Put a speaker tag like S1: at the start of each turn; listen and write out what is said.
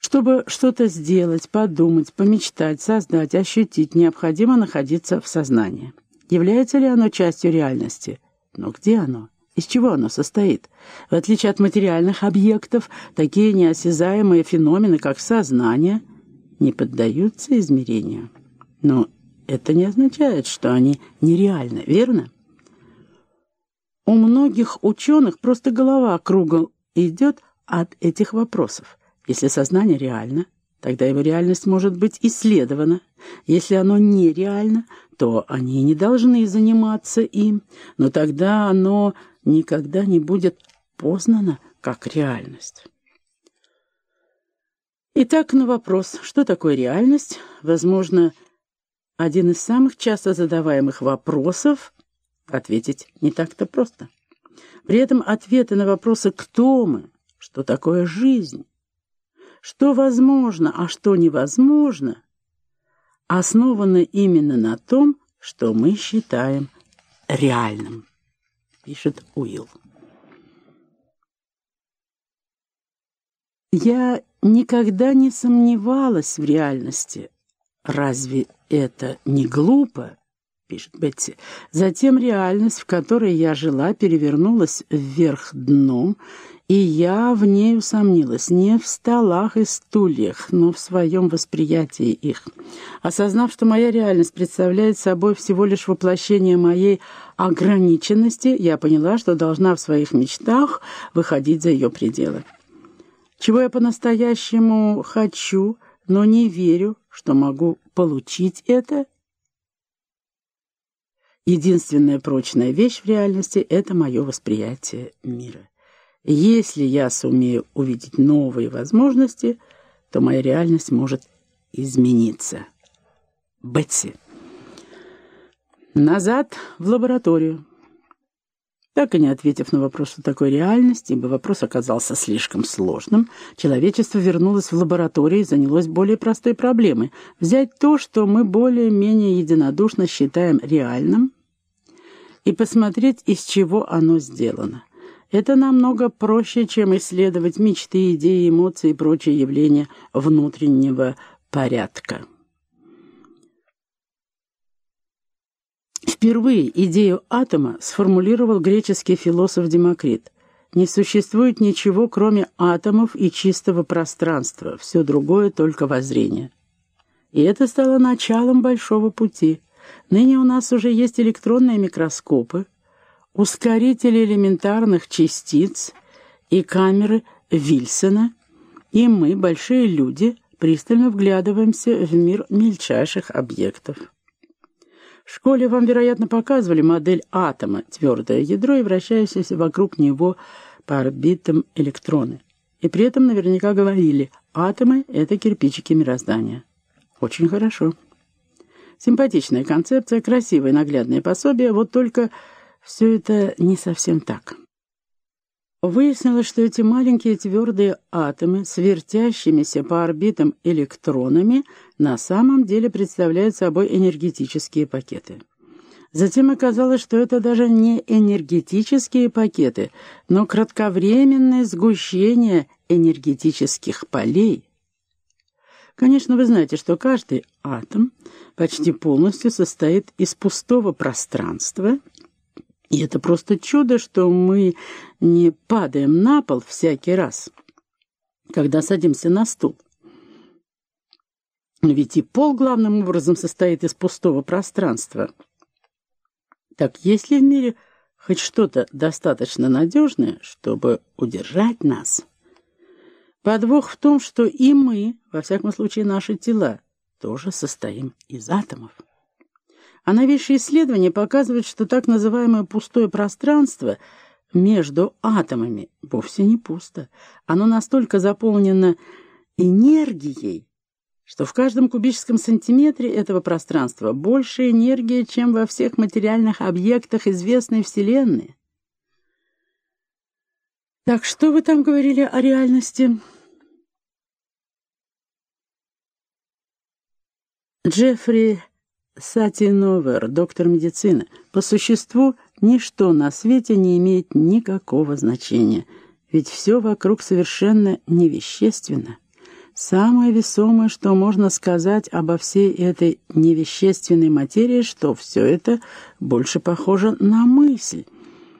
S1: Чтобы что-то сделать, подумать, помечтать, создать, ощутить, необходимо находиться в сознании. Является ли оно частью реальности? Но где оно? Из чего оно состоит? В отличие от материальных объектов, такие неосязаемые феномены, как сознание, не поддаются измерению. Но это не означает, что они нереальны, верно? У многих ученых просто голова кругом идет от этих вопросов. Если сознание реально, тогда его реальность может быть исследована. Если оно нереально, то они не должны заниматься им, но тогда оно никогда не будет познано как реальность. Итак, на вопрос, что такое реальность, возможно, один из самых часто задаваемых вопросов ответить не так-то просто. При этом ответы на вопросы «кто мы?», «что такое жизнь?», что возможно, а что невозможно, основаны именно на том, что мы считаем реальным, пишет Уилл. Я никогда не сомневалась в реальности. Разве это не глупо? пишет Бетси. Затем реальность, в которой я жила, перевернулась вверх дном, и я в ней усомнилась не в столах и стульях, но в своем восприятии их. Осознав, что моя реальность представляет собой всего лишь воплощение моей ограниченности, я поняла, что должна в своих мечтах выходить за ее пределы. Чего я по-настоящему хочу, но не верю, что могу получить это, Единственная прочная вещь в реальности — это мое восприятие мира. Если я сумею увидеть новые возможности, то моя реальность может измениться. Бетси. Назад в лабораторию. Так и не ответив на вопрос, что такое реальность, ибо вопрос оказался слишком сложным, человечество вернулось в лабораторию и занялось более простой проблемой — взять то, что мы более-менее единодушно считаем реальным, и посмотреть, из чего оно сделано. Это намного проще, чем исследовать мечты, идеи, эмоции и прочие явления внутреннего порядка. Впервые идею атома сформулировал греческий философ Демокрит. Не существует ничего, кроме атомов и чистого пространства, все другое только воззрение. И это стало началом большого пути. Ныне у нас уже есть электронные микроскопы, ускорители элементарных частиц и камеры Вильсона, и мы, большие люди, пристально вглядываемся в мир мельчайших объектов. В школе вам, вероятно, показывали модель атома, твердое ядро и вращающиеся вокруг него по орбитам электроны. И при этом наверняка говорили, атомы — это кирпичики мироздания. Очень хорошо. Симпатичная концепция, красивое наглядное пособие, вот только все это не совсем так. Выяснилось, что эти маленькие твердые атомы с вертящимися по орбитам электронами на самом деле представляют собой энергетические пакеты. Затем оказалось, что это даже не энергетические пакеты, но кратковременное сгущение энергетических полей. Конечно, вы знаете, что каждый атом почти полностью состоит из пустого пространства и это просто чудо, что мы не падаем на пол всякий раз, когда садимся на стул. Ведь и пол главным образом состоит из пустого пространства. Так есть ли в мире хоть что-то достаточно надежное, чтобы удержать нас? Подвох в том, что и мы, во всяком случае наши тела, тоже состоим из атомов. А новейшие исследования показывают, что так называемое пустое пространство между атомами вовсе не пусто. Оно настолько заполнено энергией, что в каждом кубическом сантиметре этого пространства больше энергии, чем во всех материальных объектах известной Вселенной. Так что вы там говорили о реальности? Джеффри Сатиновер, доктор медицины. По существу, ничто на свете не имеет никакого значения, ведь все вокруг совершенно невещественно. Самое весомое, что можно сказать обо всей этой невещественной материи, что все это больше похоже на мысль —